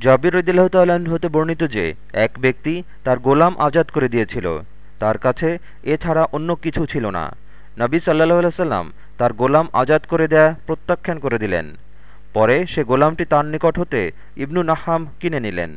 জাবির রদিল্লাহ তাল্লাহ্ন হতে বর্ণিত যে, এক ব্যক্তি তার গোলাম আজাদ করে দিয়েছিল, তার কাছে এ ছাড়া অন্য কিছু ছিল না। নবী সাল্লাহ সাল্লাম তার গোলাম আজাদ করে দেয়া প্রত্যাখ্যান করে দিলেন। পরে সে গোলামটি তার নিকট হতে ইবনু নাহাম কিনে নিলেন।